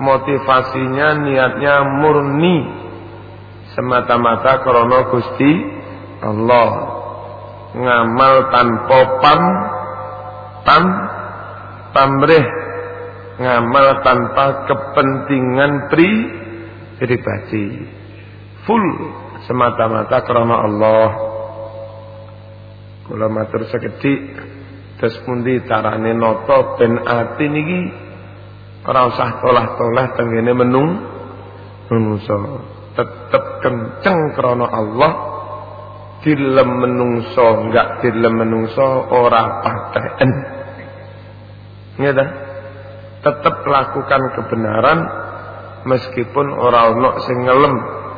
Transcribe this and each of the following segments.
motivasinya niatnya murni. Semata-mata krono Gusti Allah. Ngamal tanpa pam pam pamrih. Ngamal tanpa kepentingan pri pribadi. Full semata-mata krono Allah. Kula matur sekedhik. Terus pundi carane nata ben ati niki ora usah tolah-tolah tengene menung menungso. Tetep kenceng krana Allah. Dilem menungso enggak dilem menungso ora paten ngene tetep lakukan kebenaran meskipun ora ono sing ngelem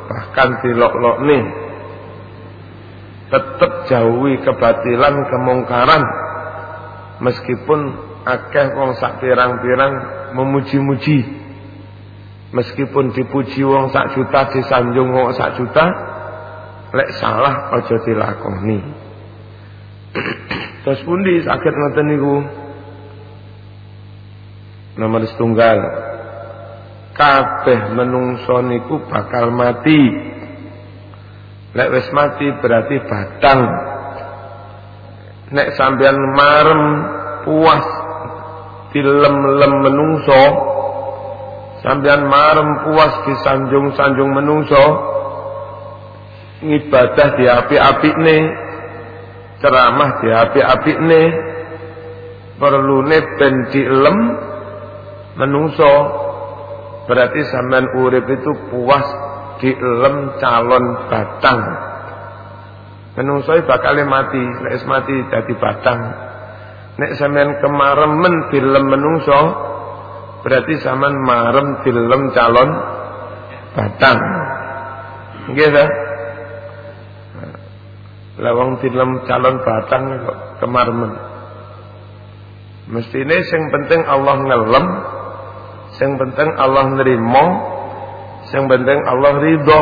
bahkan dilok-lokne. Tetep jauhi kebatilan kemungkaran. Meskipun akeh wong sak pirang-pirang memuji-muji. Meskipun dipuji wong sak juta disanjung wong sak juta lek salah aja dilakoni. Terus pundi sakit ngoten niku? Nomor setunggal. Kabeh menungso niku bakal mati. Lek wis mati berarti batang. Nek sampean marem puas dilem-lem menungso. Sampean marem puas disanjung-sanjung menungso. Ngibadah di api nih ceramah di api nih perlune ben dilem menungso. Berarti sampean urip itu puas dilem calon batang. Menungso bakal mati. Nek mati dadi batang nek sampean kemaremen film menungso berarti sampean marem film calon batang. Nggih ta? Lawang film calon batang kok kemaremen. Mestine sing penting Allah ngelem sing penting Allah nerima sing penting Allah ridho.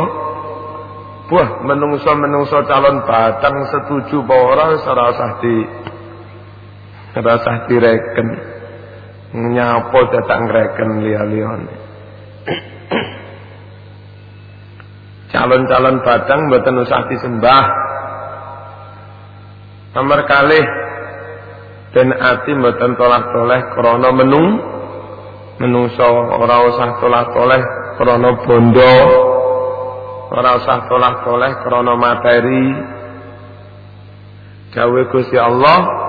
Wah, menungso-menungso calon batang setuju bahwa orang serasah di serasah direken. Nyapo datang reken liya-liyane. Calon-calon batang mboten usah disembah. Nomor kalih. Dan ati mboten tolak-toleh krana menung. Menungso ora usah tolak-toleh krana bondo. Ora usah toleh-toleh krana materi. Dawe Gusti Allah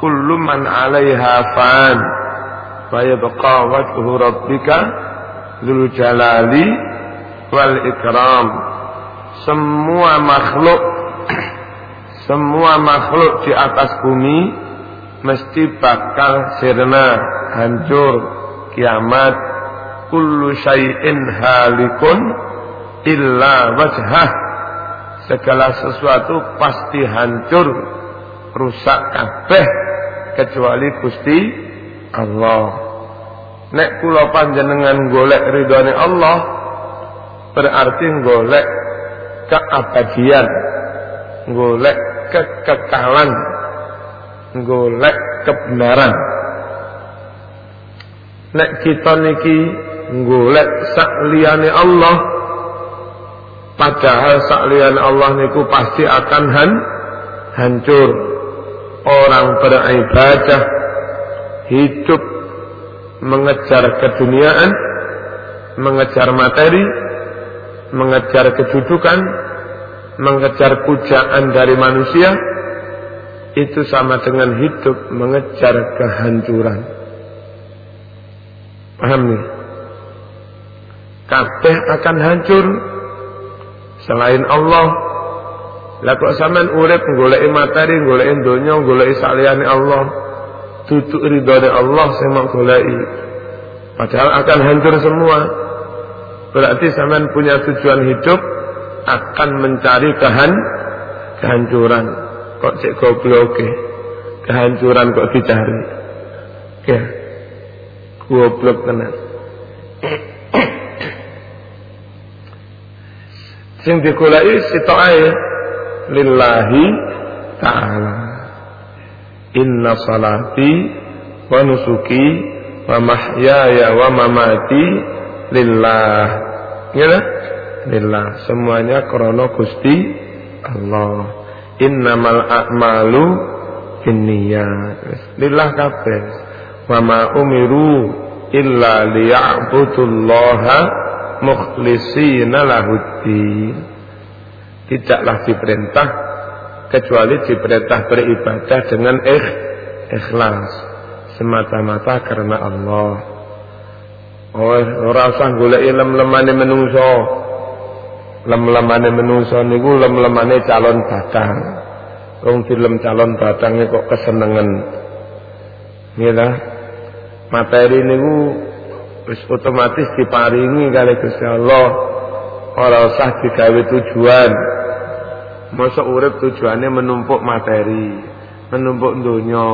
kullu man 'alaiha fan. Wa yabqa wajhu rabbika dzul jalali wal ikram. Semua makhluk semua makhluk di atas bumi mesti bakal sirna hancur kiamat. Kullu syai'in halikun illa wajhah. Segala sesuatu pasti hancur rusak kabeh kecuali Gusti Allah nek kula panjenengan golek ridhone Allah berarti golek keabadian golek kekekalan golek kebenaran nek kita niki golek sak Allah Padahal saklian Allah niku pasti akan han, hancur. Orang beribadah hidup mengejar keduniaan, mengejar materi, mengejar kedudukan, mengejar pujaan dari manusia, itu sama dengan hidup mengejar kehancuran. Paham nih? Kabeh akan hancur selain Allah lah kok sampean urip goleki materi goleki donya goleki saliyane Allah tutuk ridhone Allah sing mau goleki. Padahal akan hancur semua. Berarti sampean punya tujuan hidup akan mencari kehan kehancuran. Kok cek goblok kehancuran kok dicari? Ya. Goblok tenan. Sing digoleki sitokae lillahi taala inna salati wa nusuki wa mahyaya wa mamati lillah. Ya Lillah. Semuanya krono Gusti Allah. Innamal a'malu binniyat. Lillah kabeh. Wa ma umiru illa liya'budullaha mukhlishina lahuddin. Tidaklah diperintah kecuali diperintah beribadah dengan ikh, ikhlas semata-mata karena Allah. Oh, ora usah golek lem-lemane menungso. Lem-lemane menungso niku lem-lemane calon batang. Wong film calon batangnya kok kesenengan. Nggih Materi niku wis otomatis diparingi kali Gusti Allah. Ora usah digawe tujuan. Masa urip tujuannya menumpuk materi, menumpuk dunia,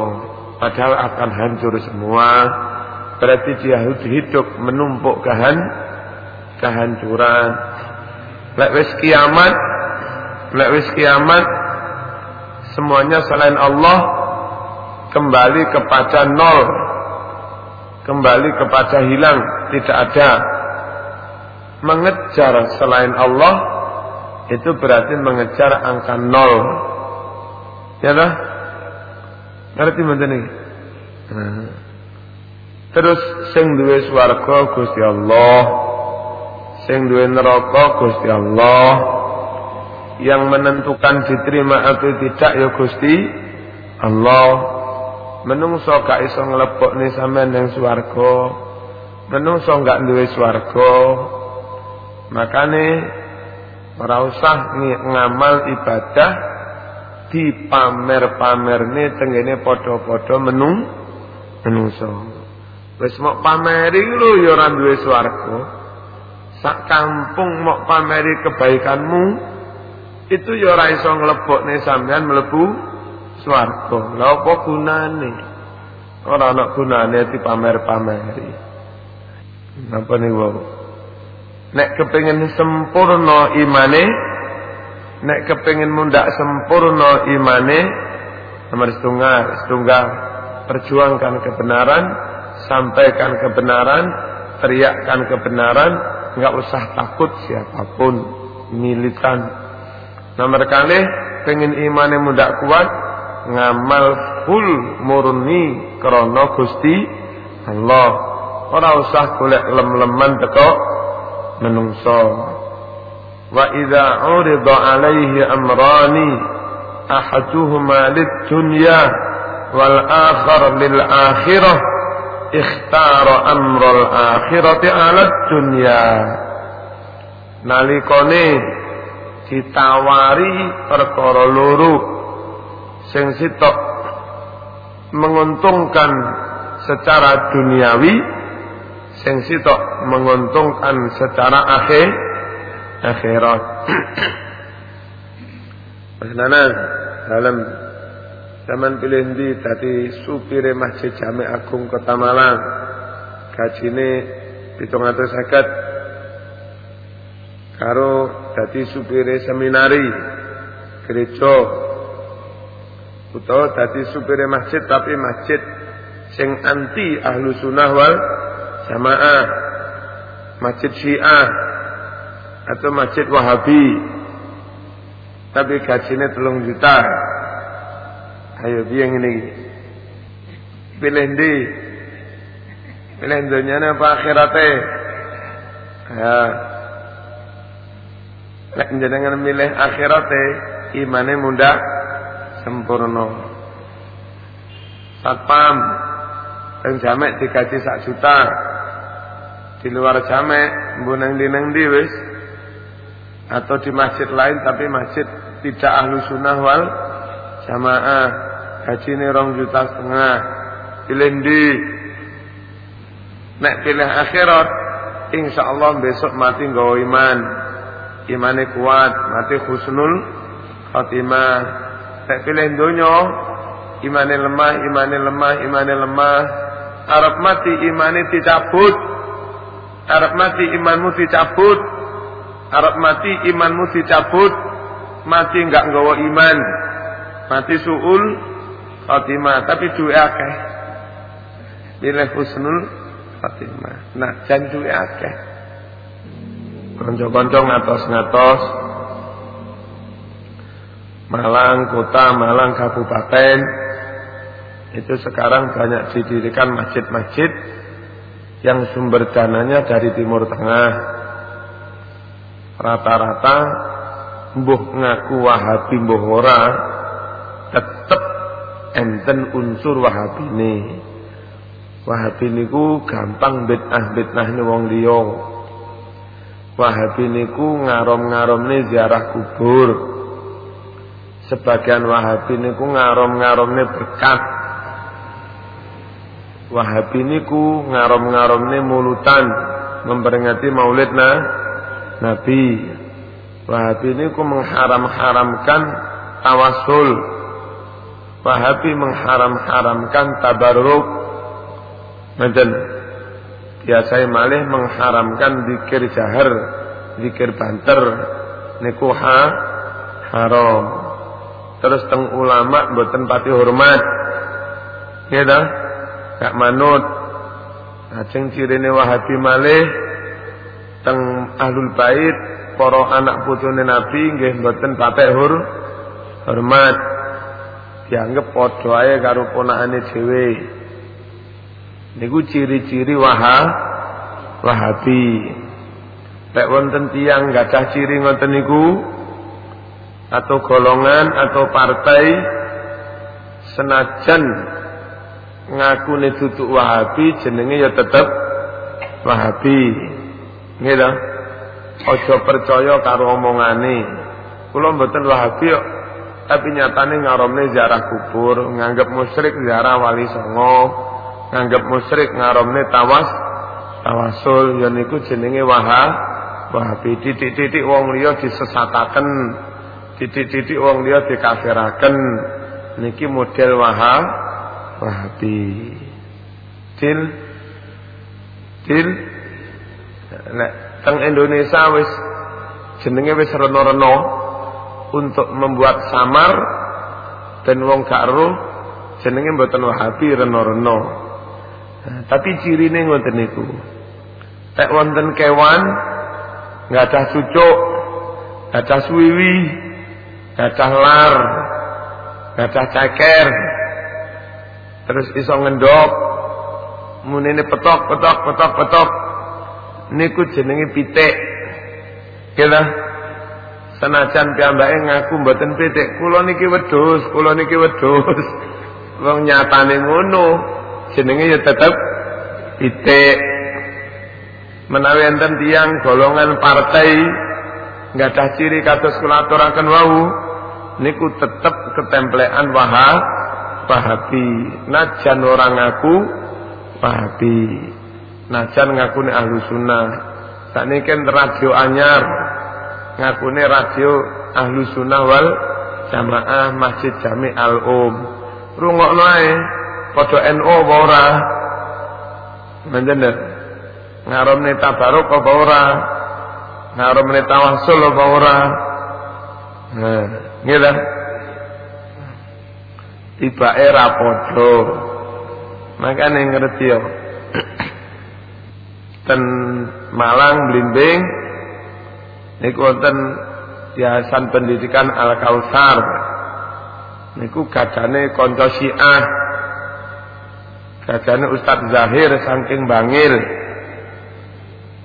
padahal akan hancur semua. Berarti dia hidup menumpuk kehan, kehancuran. Lek kiamat, lek kiamat, semuanya selain Allah kembali kepada nol, kembali kepada hilang, tidak ada. Mengejar selain Allah itu berarti mengejar angka nol. Ya lah? Ngerti mboten? Nah. Terus sing duwe swarga Gusti Allah. Sing duwe neraka Gusti Allah. Yang menentukan diterima atau tidak ya Gusti Allah. Menungso gak iso nglebokne sampean ning swarga. Menungso gak duwe swarga. Makane Ora usah ngamal ibadah dipamer-pamerne tengene padha-padha menung menungso. Wis mok pameri lho ya ora duwe swarga. Sak kampung mok pameri kebaikanmu itu ya ora iso nglebokne sampean mlebu swarga. Lha apa gunane? Ora ana gunane dipamer-pameri. Napa niku? Nek kepingin sempurna imane Nek kepingin mundak sempurna imane Nomor setunggal, setunggal. Perjuangkan kebenaran Sampaikan kebenaran Teriakkan kebenaran Enggak usah takut siapa pun Militan. Nomor kali Pengen imane mundak kuat Ngamal full murni Krono gusti Allah. Orang usah golek lem-leman tekok menungso. Wa idza urida alaihi amrani ahaduhuma lid-dunya wal akhar lil akhirah ikhtara amral akhirati ala dunya. Nalikane ditawari perkara loro sing sitok menguntungkan secara duniawi sing sitok menguntungkan secara akhir akhirat. Nana dalam zaman pilih di tadi supire Masjid Jami Agung Kota Malang? Gajine pitung atus seket. Karo tadi supire seminari gereja. Utawa tadi supire masjid tapi masjid sing anti ahlu sunnah wal jamaah, masjid Syiah atau masjid Wahabi. Tapi gajinya telung juta. Ayo biang ini. Pilih di. Pilih dunia apa akhiratnya. Ya. Lek jenengan milih akhiratnya, imannya mudah sempurna. Satpam, yang jamek digaji sak juta, di luar jamek mbunang di nang di wis. Atau di masjid lain tapi masjid tidak ahlu sunnah wal jamaah. Gaji ini rong juta setengah. Pilih di nek pilih akhirat insya Allah besok mati nggawa iman. Imannya kuat mati khusnul khatimah nek pilih dunya imannya lemah imannya lemah imannya lemah. Arab mati imannya dicabut Arab mati imanmu dicabut. Arab mati imanmu dicabut. Mati enggak nggawa iman. Mati suul khatimah tapi duwe akeh. Bilih husnul khatimah. Nah, jan duwe akeh. Konco-konco ngatos-ngatos Malang kota, Malang kabupaten itu sekarang banyak didirikan masjid-masjid yang sumber dananya dari Timur Tengah. Rata-rata mbuh ngaku Wahabi mbuh ora tetep enten unsur Wahabi ini. Wahabi niku gampang bid'ah ni wong liya. Wahabi niku ngarom-ngaromne ziarah kubur. Sebagian Wahabi niku ngarom-ngaromne berkat. Wahabi niku ngarom-ngaromne mulutan memperingati maulid nah, Nabi. Wahabi niku mengharam-haramkan tawasul. Wahabi mengharam-haramkan tabarruk. Menten biasa malih mengharamkan zikir jahar, zikir banter, niku ha, haram. Terus teng ulama mboten pati hormat. Ya dah gak manut. Ajeng cirine wahabi malih teng ahlul bait para anak putune nabi nggih mboten hur hormat. Dianggap padha ae karo ponakane dhewe. Niku ciri-ciri waha wahabi lek wonten tiyang gadah ciri ngoten niku atau golongan atau partai senajan ngaku tutuk Wahabi jenenge ya tetep Wahabi. Nggih to? Aja percaya karo omongane. Kula mboten Wahabi tapi nyatane ngaromne ziarah kubur, nganggep musyrik ziarah wali songo, nganggep musyrik ngaromne tawas tawasul ya niku jenenge Waha Wahabi. Titik-titik wong liya disesataken, titik-titik wong liya dikafiraken. Niki model Wahab Wahabi. Til Til Nek teng Indonesia wis jenenge wis reno-reno untuk membuat samar dan wong gak jenenge mboten Wahabi reno-reno. Nah, tapi cirine ngoten niku. Nek wonten kewan ada cucuk, ada suwiwi, ada lar, ada ceker, terus iso ngendok munine petok petok petok petok. Niku jenenge pitik. Kira senajan piyambake ngaku mboten pitik kula niki wedhus kula niki wedhus. Wong nyatane ngono jenenge ya tetep pitik. Menawi enten tiyang golongan partai nggak ada ciri kados kula aturaken wau niku tetep ketemplean wahab Wahabi najan orang ngaku Wahabi najan ngakune ahlu sunnah. Kan radio anyar. Ngakune radio ahlu sunnah wal jamaah masjid jami al um rungokno ae padha NU apa ora? Menjener ngaromne tabaruk apa ora? Ngaromne tawasul apa ora? Nah ngira tiba era podo makanya ngerti ya ten Malang Blimbing niku wonten Yayasan Pendidikan Al Kausar niku gadane kanca Syiah. Gadane Ustadz Zahir saking Bangil.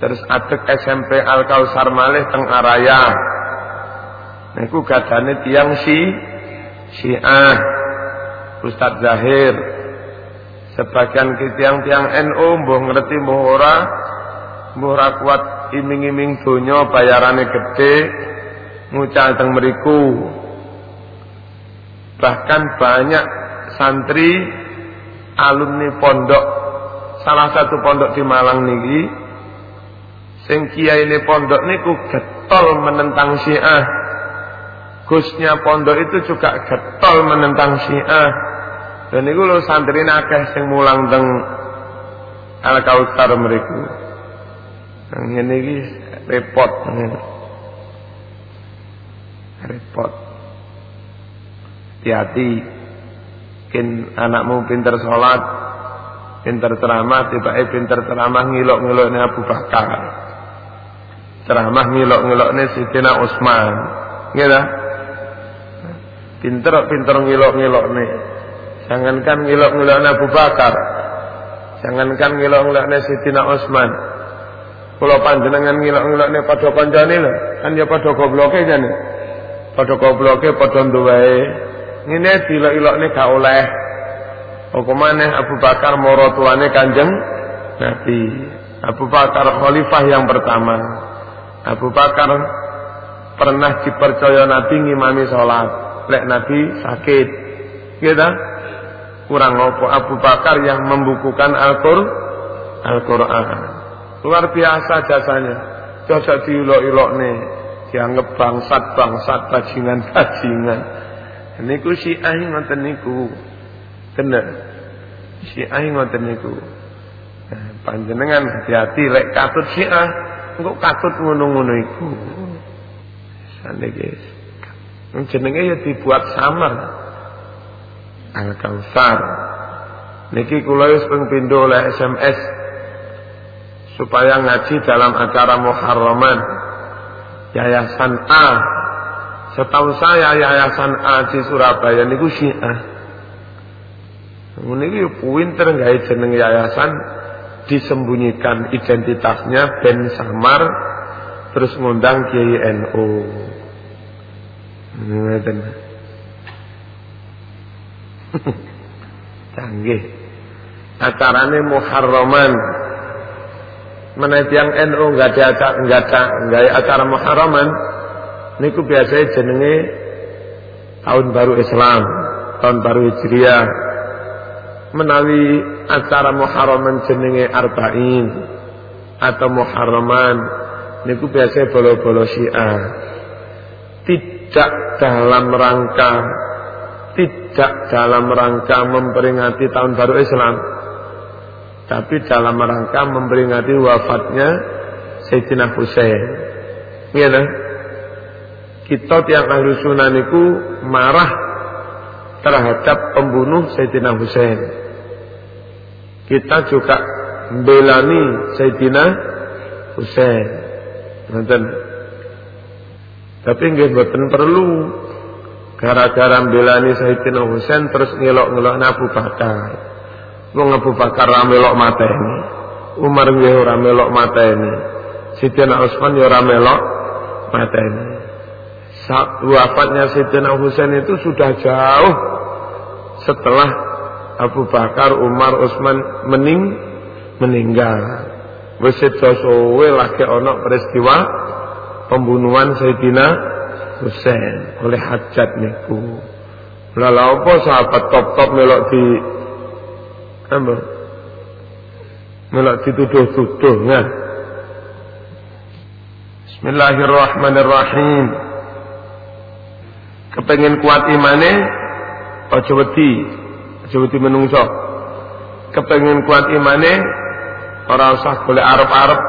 Terus adek SMP Al Kausar malih teng Araya. Niku gadane tiang si Syiah Ustadz Zahir sebagian tiang-tiang NU mbuh ngerti mbuh ora mbuh ora kuat iming-iming donya bayarane gede ngucal teng mriku. Bahkan banyak santri alumni pondok salah satu pondok di Malang niki sing kiai pondok niku getol menentang Syiah. Gusnya pondok itu juga getol menentang Syiah dan niku lho santri akeh sing mulang teng Al Kautsar mriku. Ngene iki repot. Repot. Hati-hati. Kin anakmu pinter sholat, pinter ceramah, tiba pinter ceramah ngilok-ngiloknya Abu Bakar. ceramah ngilok-ngilokne Sidina Utsman. Ta? Pinter-pinter ngilok-ngilokne. Jangankan ngilok-ngilokne Abu Bakar. Jangankan ngilok-ngilokne Sidina Utsman. Kula panjenengan ngilok-ngilokne padha kancane lho, kan ya padha gobloke jane. Padha gobloke padha nduwe. Ngene dilok-ilokne gak oleh. Hukumane Abu Bakar moro tuane Kanjeng Nabi. Abu Bakar khalifah yang pertama. Abu Bakar pernah dipercaya Nabi ngimami sholat. Lek Nabi sakit. Gitu. Kurang apa Abu Bakar yang membukukan Al-Quran. Luar biasa jasanya. Jasa diulok-ilok nih. Dianggap bangsat-bangsat, bajingan-bajingan. Niku si aing ngoten niku. Si aing ngoten niku. Nah, panjenengan hati-hati lek katut ah engko katut ngono-ngono iku. Saniki. Jenenge ya dibuat samar. Al-Kautsar. Niki ping pindho oleh SMS supaya ngaji dalam acara Muharraman Yayasan A. Setahu saya Yayasan A di Surabaya niku Syiah. Niki pinter gawe jeneng yayasan disembunyikan identitasnya Ben Samar terus ngundang Kiai NU. Ngeten. Canggih. Acarane Muharraman. Menaik yang NU enggak ada enggak ada enggak acara Muharraman niku biasanya jenenge tahun baru Islam, tahun baru Hijriah, menawi acara Muharraman jenenge Arba'in atau Muharraman niku biasa bolo-bolo Syiah. Tidak dalam rangka tidak dalam rangka memperingati tahun baru Islam tapi dalam rangka memperingati wafatnya Sayyidina Husain. Iya nah? Kita tiang ahlu sunnah niku marah terhadap pembunuh Sayyidina Husain kita juga belani Sayyidina Husain. Nanten. Tapi mboten perlu gara-gara belani Sayyidina Husain terus ngelok-ngelok Abu Bakar. Wong Abu Bakar ra melok mateni. Umar nggih ora melok mateni. Sayyidina Utsman ya ora melok mateni. Wafatnya Sayyidina Husain itu sudah jauh setelah Abu Bakar, Umar, Utsman mening meninggal. Wis suwe lagi ana peristiwa pembunuhan Sayyidina Husain oleh Hajat niku. Lha apa sahabat top-top melok di apa? Melok dituduh-tuduh nah. Bismillahirrahmanirrahim. Kepengen kuat imane aja wedi Jawati menungso. Kepengen kuat imane ora usah boleh arep-arep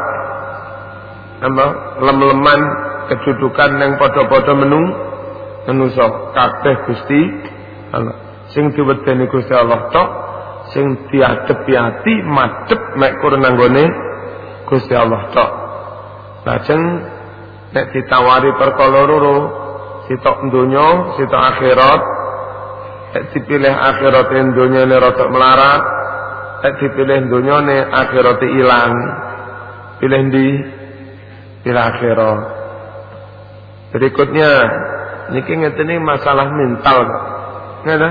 apa lem-leman kedudukan yang padha-padha menung menungso kabeh Gusti Allah. Sing diwedeni Gusti Allah tok, sing diadepi ati madhep mek kurang nanggone Gusti Allah tok. Lajeng nek ditawari perkara loro, sitok donya, sitok akhirat, Nek dipilih akhirat dunia ini rotok melarat, nek dipilih dunia ini akhirat hilang. Pilih di pilih akhirat. Berikutnya, niki ini masalah mental. Ngene?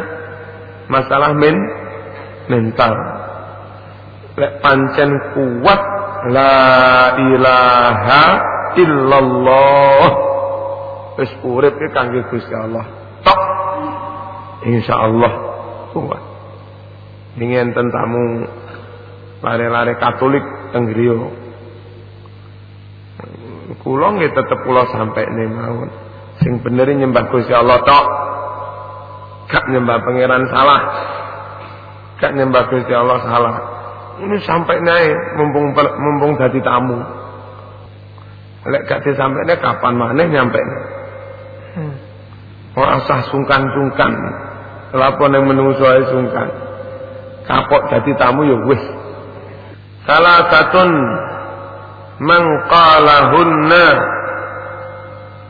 Masalah men mental. Lek pancen kuat la ilaha illallah. Wis urip ki kangge Gusti Allah. Tok Insya Allah kuat. Ingin tentamu lari-lari Katolik tenggrio. Kulo nggih tetep kulo sampai nih mawon. Sing bener nyembah Gusti Allah tok. Gak nyembah pangeran salah. Gak nyembah Gusti Allah salah. Ini sampai naik mumpung mumpung dadi tamu. Lek gak disampainya kapan maneh nyampe. Hmm. Ora usah sungkan-sungkan. Lapor yang menungso ae sungkan. Kapok jadi tamu ya wis. Salah satun man qalahunna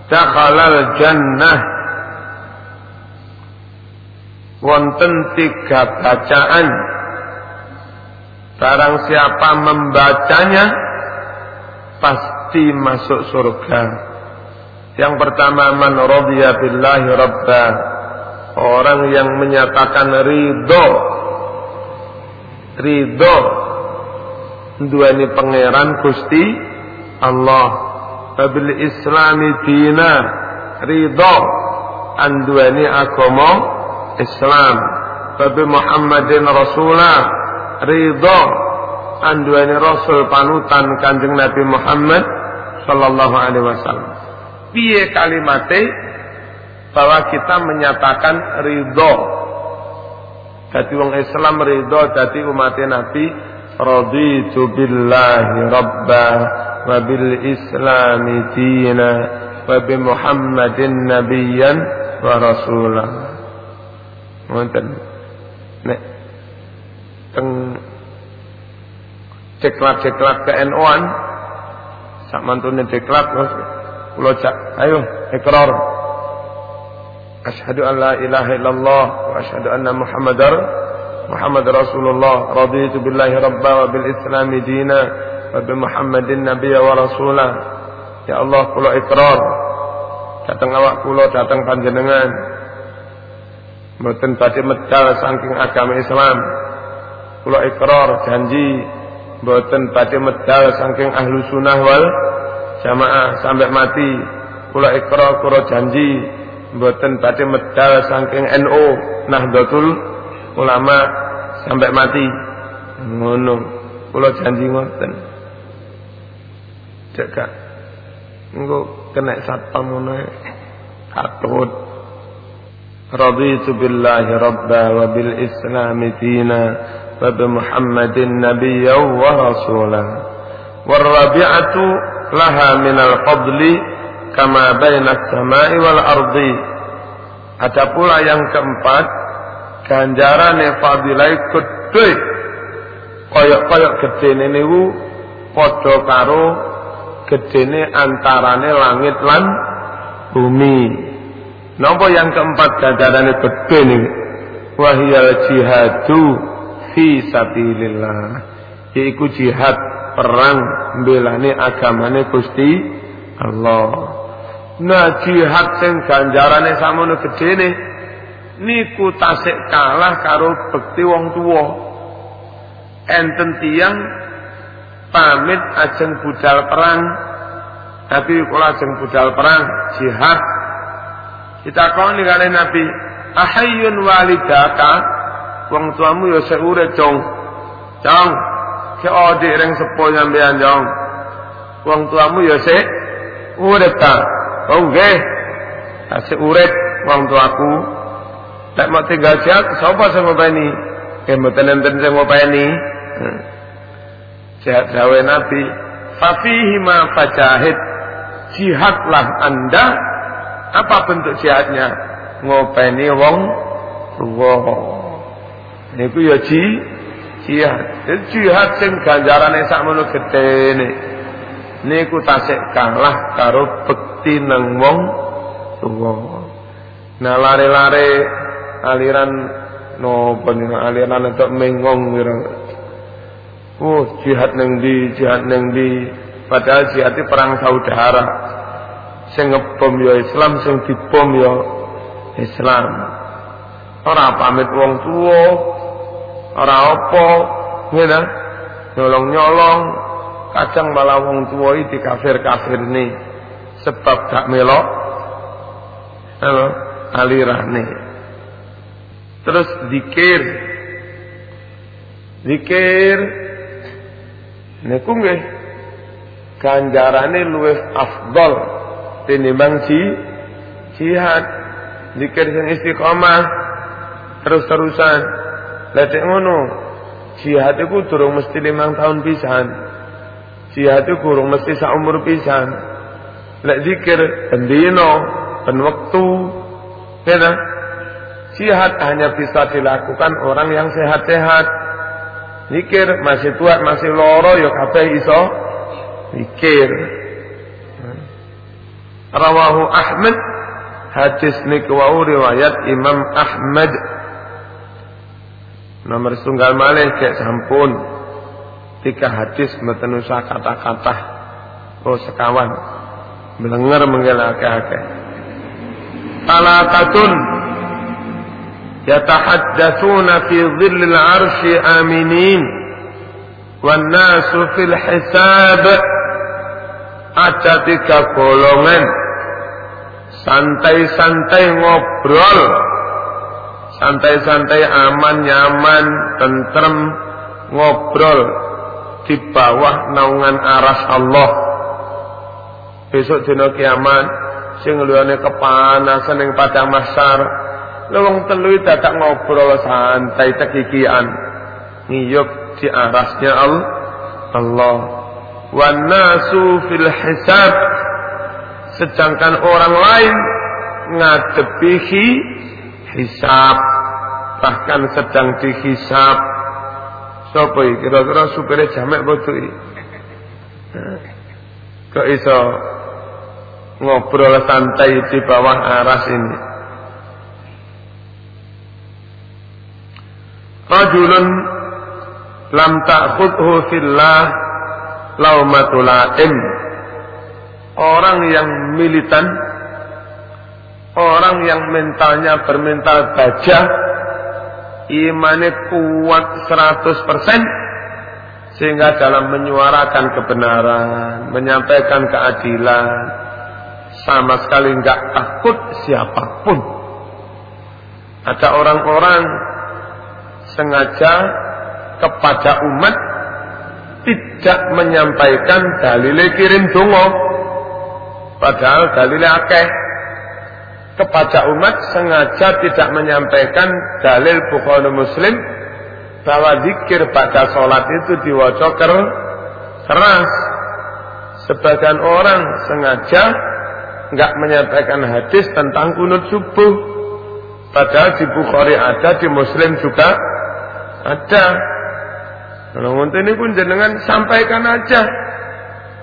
dakhalal jannah. Wonten tiga bacaan. Barang siapa membacanya pasti masuk surga. Yang pertama man radiya billahi rabba. Orang yang menyatakan ridho. Ridho duani pangeran Gusti Allah. Wabil islami dina ridho anduani agama Islam. Wabi Muhammadin rasulah ridho anduani rasul panutan kanjeng Nabi Muhammad sallallahu alaihi wasallam. Piye kalimate bahwa kita menyatakan ridho? Jadi wong Islam ridho jadi umat Nabi raditu billahi rabba wa bil islami dina wa bi muhammadin ngoten nek teng deklat-deklat ke NU-an sak mantune deklat kula cak ayo ikrar asyhadu an la ilaha illallah wa asyhadu anna muhammadar Rabba wa bil islami dina wa bi Muhammadin nabiyya wa rasulah ya Allah kula ikrar datang awak kula datang panjenengan. Mboten badhe medal saking agama Islam. Kula ikrar janji mboten badhe medal saking ahlu sunnah wal jamaah. Sampai mati kula ikrar kula janji mboten badhe medal saking NU Nahdlatul Ulama sampai mati. Ngono. Kula janji ngoten. Cek gak. Engko kena satpam ngono katut raditu billahi rabba wa bil islam dina wa bi muhammadin nabiyya wa rasula war rabi'atu laha min al fadli kama baina samai wal ardi. Ada pula yang keempat ganjarane fadilah gedhe kaya-kaya gedene niku padha karo gedene antarane langit lan bumi. Napa yang keempat ganjarane gedhe niku? Wahiyal jihadu fi sabilillah. Yaiku jihad perang mbelane agamane Gusti Allah. Nah jihad sing ganjarane samono gedene niku tasik kalah karo bekti wong tua enten tiang pamit ajeng budal perang. Tapi kula ajeng budal perang jihad. Kita kau nih kali nabi ahayun walidaka? Wong tuamu ya seure cong cong ke odi reng sepo nyambean cong wong tuamu ya se urip ta. Oh nggih. Tasik urip wong tuaku Mau tinggal siap, siapa sing ngopeni? Eh mboten enten sing ngopeni. Sehat dawe Nabi, fafihi ma fajahid. Jihadlah Anda. Apa bentuk jihadnya? Ngopeni wong tuwa. Niku ya ji jihad. Jihad sing ganjarane sakmono gedene. Niku tasik kalah karo bekti nang wong tuwa. Nah lare-lare aliran no penino aliran itu mengong gitu. Oh jihad neng di jihad neng di padahal jihad itu perang saudara. Sing ngebom ya Islam, sing dibom ya Islam. Ora pamit wong tua, ora apa, ngene. Nyolong-nyolong, kadang malah wong tua iki kafir-kafir nih sebab gak melok. Halo, alirane. Terus zikir. Zikir niku nggih ganjarane luwih afdol tinimbang si jihad. Zikir sing istiqomah terus-terusan. Lha ngono, jihad iku durung mesti limang tahun pisan. Jihad iku durung mesti sak umur pisan. Lek zikir pendino, pen wektu, ya nah? Jihad hanya bisa dilakukan orang yang sehat-sehat. Mikir masih tua, masih loro ya kabeh iso mikir. Rawahu Ahmad hadis niku riwayat Imam Ahmad. Nomor setunggal malih kayak sampun. Tiga hadis mboten usah kata-kata. Oh sekawan. Melenger mengelake ake talatatun fi dhillil arsy aminin wan nasu fil hisab ada tiga golongan. Santai-santai ngobrol. Santai-santai aman nyaman tentrem ngobrol. Di bawah naungan aras Allah. Besok dina kiamat sing liyane kepanasan ning padang mahsyar lewong telu dadak ngobrol santai tekikian ngiyup di arasnya Allah Allah. Wan nasu fil hisab. Sedangkan orang lain ngadepi hisab. Bahkan sedang dihisab. Iki? Kira-kira supire jamek bodoh iki? Kok iso ngobrol santai di bawah aras ini Rajulun lam ta'khudhu fillah laumatul orang yang militan, orang yang mentalnya bermental baja, imannya kuat 100%, sehingga dalam menyuarakan kebenaran, menyampaikan keadilan, sama sekali nggak takut siapa pun. Ada orang-orang sengaja kepada umat tidak menyampaikan dalil kirim dongo Padahal dalilnya akeh. Kepada umat sengaja tidak menyampaikan dalil Bukhari Muslim bahwa zikir pada sholat itu diwaca keras. Sebagian orang sengaja nggak menyampaikan hadis tentang kunut subuh. Padahal di Bukhari ada, di Muslim juga ada. Kalau ini pun jenengan sampaikan aja.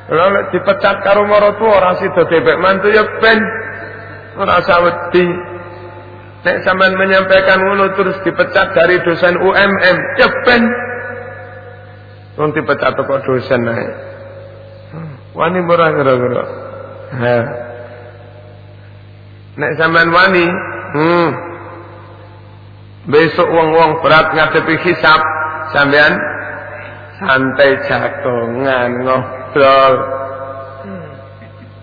Lalu dipecat karo maratu ora sida debek mantu ya ben. Ora usah wedi. Nek sampean menyampaikan ngono terus dipecat dari dosen UMM, ya ben. Wong dipecat kok dosen ae. Wani murah kira-kira. Nek sampean wani, hmm. Besok wong-wong berat ngadepi hisap, sampean santai jagongan ngobrol.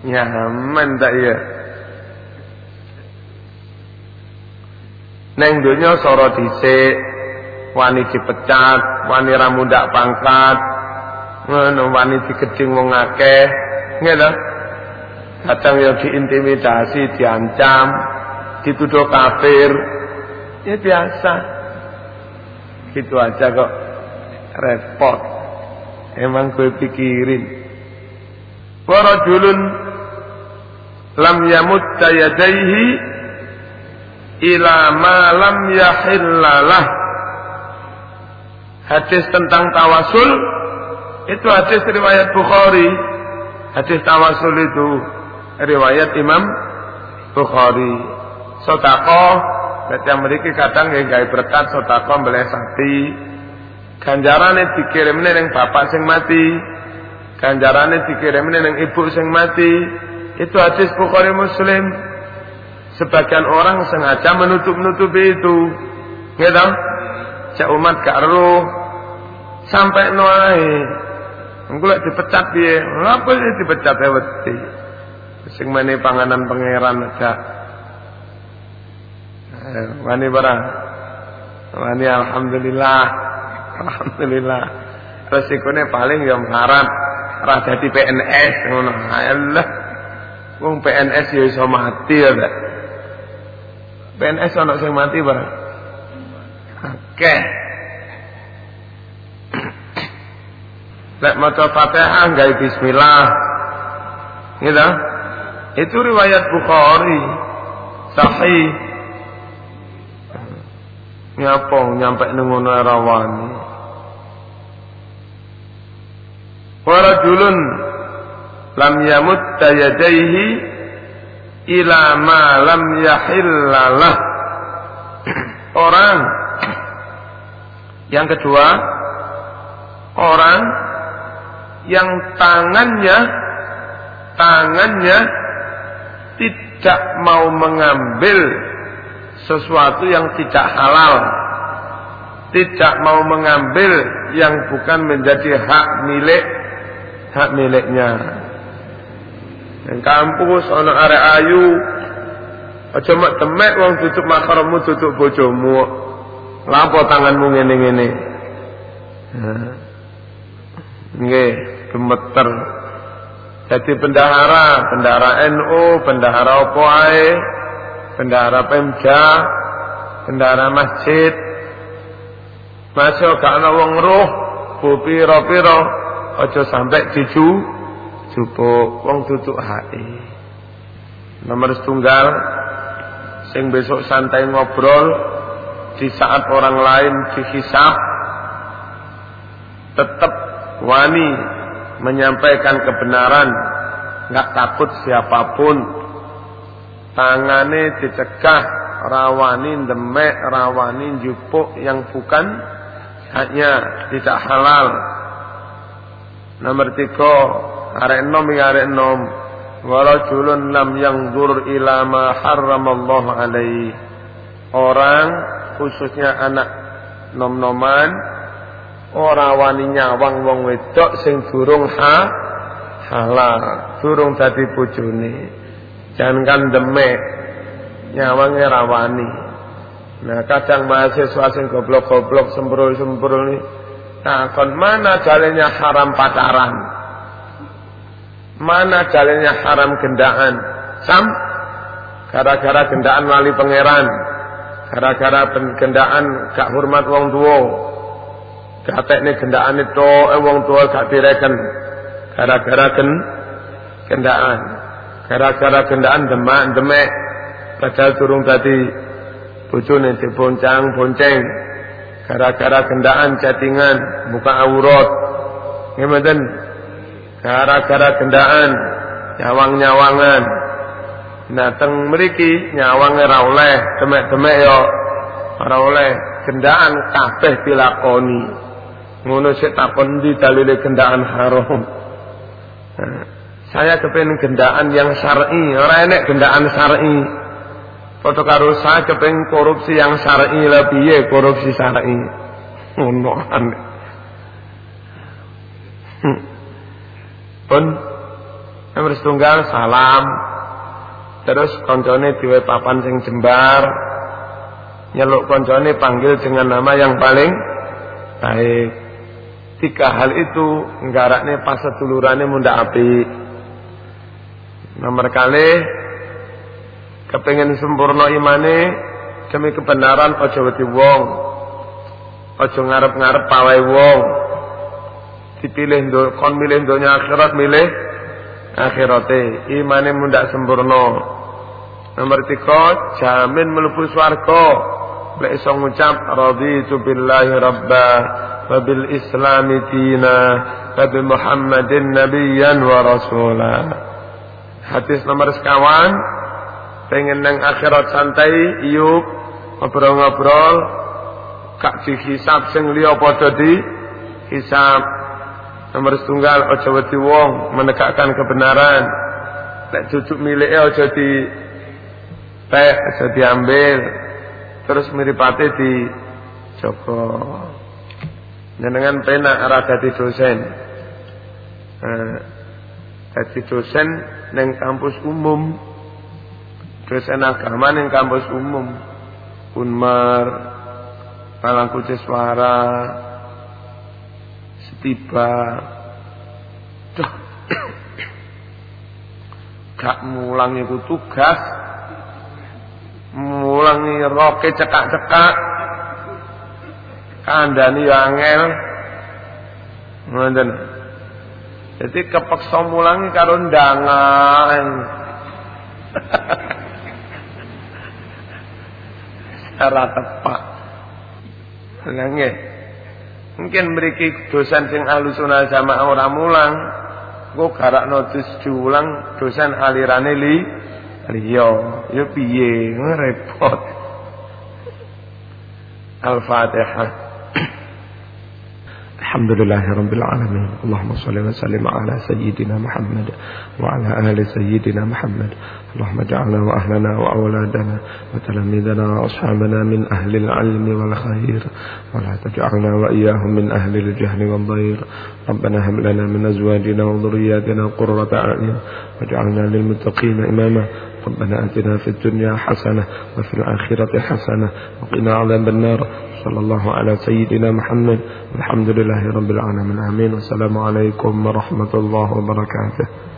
Nyaman tak ya Neng dunya soro dhisik wani dipecat wani ramu ndak pangkat. Ngono wani digeding wong akeh. Ngene. Kadang ya diintimidasi diancam dituduh kafir ya biasa gitu aja kok repot Emang gue pikirin. Warajulun lam yamut yadaihi ila ma lam yahillalah. Hadis tentang tawasul itu hadis riwayat Bukhari. Hadis tawasul itu riwayat Imam Bukhari. Sotako, yang memiliki kadang yang gaya berkat sotako beli sapi, ganjarane dikirimne ning bapak sing mati. Ganjarane dikirimne ning ibu sing mati. Itu hadis Bukhari Muslim. Sebagian orang sengaja menutup-nutupi itu. Gitu cak umat gak ero sampai noai engko lek dipecat piye? Apa sih dipecat ya sing mene panganan pangeran aja wani barang wani alhamdulillah Alhamdulillah. Resikonya paling ya melarat. Ora dadi PNS ngono. Allah. Wong PNS ya iso mati ya, Pak. PNS ana sing mati barang. Oke. Lek maca Fatihah gawe bismillah. Gitu. Itu riwayat Bukhari. Sahih. Nyapa nyampe ning ngono rawani. Warajulun lam yamut yadaihi ila ma lam yahillalah orang yang kedua orang yang tangannya tangannya tidak mau mengambil sesuatu yang tidak halal. Tidak mau mengambil yang bukan menjadi hak milik hak miliknya. Yang kampus ana arek ayu aja mak temek wong tutup makarmu tutup bojomu. Lapo tanganmu ngene-ngene? Nggih gemeter. Jadi bendahara bendahara NU bendahara opo ae bendahara Pemda bendahara masjid. Masuk gak ana wong roh pira-pira aja sampai diju jupuk wong tutuk hati nomor setunggal sing besok santai ngobrol di saat orang lain dihisap tetap wani menyampaikan kebenaran nggak takut siapa pun tangane dicegah rawani demek rawani jupuk yang bukan hanya tidak halal. Nomor tiga arek nom ya arek nom warajulun lam yanzur ila ma harramallahu alaihi. Orang khususnya anak nom-noman ora wani nyawang wong wedok sing durung ha halal. Durung dadi bojone jangan demek nyawange rawani nah kadang mahasiswa sing goblok-goblok sembrul-sembrul nih takon mana jalannya haram pacaran Mana jalannya haram gendaan? Sam? Gara-gara gendaan wali pangeran. Gara-gara gendaan gak hormat wong tua. Gatek ini gendaan itu eh, wong tua gak direken. Gara-gara gen gendaan. Gara-gara gendaan demak demek. Padahal turung tadi bojone diboncang bonceng. Gara-gara gendaan chattingan buka aurat. Ngemeten gara-gara gendaan nyawang-nyawangan nah teng mriki nyawange ra oleh demek-demek yo ora oleh gendaan kabeh dilakoni ngono sik takon di dalile gendaan haram nah, saya kepengen gendaan yang syar'i. Ora enek gendaan syar'i. Foto karo saya kepengen korupsi yang syar'i. Lebih korupsi syar'i? Ngono aneh hmm. pun nomor setunggal salam. Terus koncone diwe papan sing jembar. Nyeluk koncone panggil dengan nama yang paling baik. Tiga hal itu nggarakne pas sedulurane munda api nomor kali kepengen sempurna imane demi kebenaran ojo wedi wong. Ojo ngarep-ngarep pawai wong. Dipilih kon milih dunia akhirat milih akhirate. Imane mundak sempurna. Nomor tiga jamin mlebu swarga. Lek iso ngucap raditu billahi rabba wa bil islam dina wa muhammadin nabiyyan wa rasula hadis nomor sekawan pengen nang akhirat santai iyuk ngobrol-ngobrol kak dihisab sing liya padha di hisab Nomor setunggal ojo wedi wong menegakkan kebenaran. Nek cucuk milik ojo di pek, ojo diambil. Terus miripate di Joko. Jenengan pena arah dadi dosen. Eh, dadi dosen neng kampus umum. Dosen agama neng kampus umum. Unmar, Palangkucis Suara, tiba Duh. gak mulang itu tugas mulangi roke cekak-cekak kandani angel ngoten jadi kepeksa mulangi karo ndangan secara tepat nggih Mungkin memiliki dosen sing ahlu sunnah sama orang mulang. Engko garakno dus culang dosen alirane li liya. Ya piye repot. Al-Fatihah. الحمد لله رب العالمين. اللهم صل وسلم على سيدنا محمد وعلى آل سيدنا محمد. اللهم اجعلنا وأهلنا وأولادنا وتلاميذنا وأصحابنا من أهل العلم والخير. ولا تجعلنا وإياهم من أهل الجهل والضير. ربنا هب لنا من أزواجنا وذرياتنا قرة أعين. واجعلنا للمتقين إماما. ربنا آتنا في الدنيا حسنة وفي الآخرة حسنة. وقنا عذاب النار. صلى الله على سيدنا محمد. والحمد لله رب العالمين. آمين والسلام عليكم ورحمة الله وبركاته.